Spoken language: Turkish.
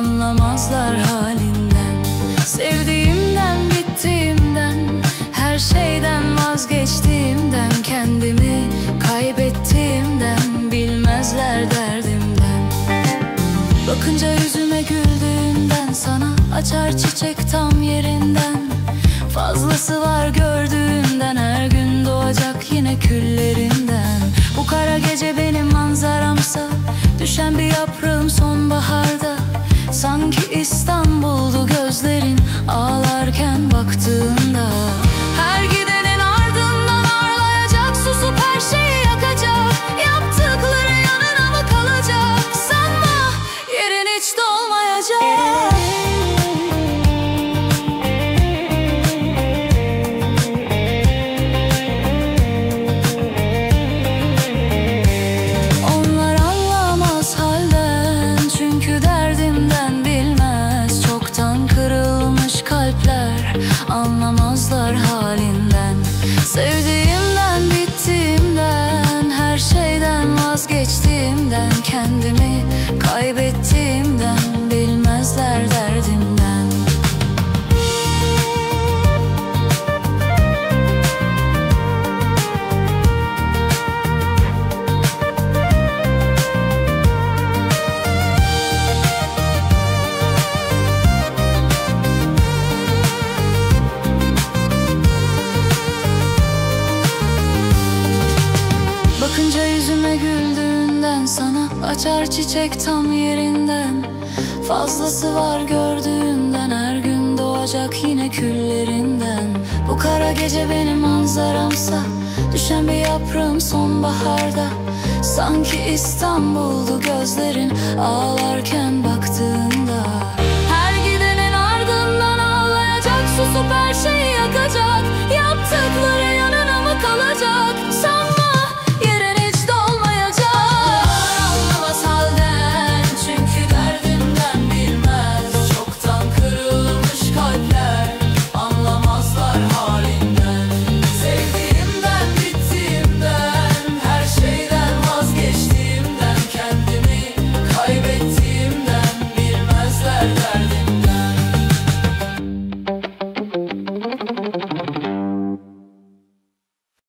Anlamazlar halinden. Sevdiğimden, bittiğimden Her şeyden vazgeçtiğimden Kendimi kaybettiğimden Bilmezler derdimden. Bakınca yüzüme güldüğünden Sana açar çiçek tam yerinden. Fazlası var gördüğünden Her gün doğacak yine küllerinden Sanki İstanbul'du gözlerin Ağlarken baktığında Anlamazlar halinden Sevdiğimden, bittiğimden Her şeyden vazgeçtiğimden Kendimi kaybettiğimden Açar çiçek tam yerinden. Fazlası var gördüğünden. Her gün doğacak yine küllerinden. Bu kara gece benim manzaramsa Düşen bir yaprağım sonbaharda. Sanki İstanbul'du gözlerin Ağlarken baktığın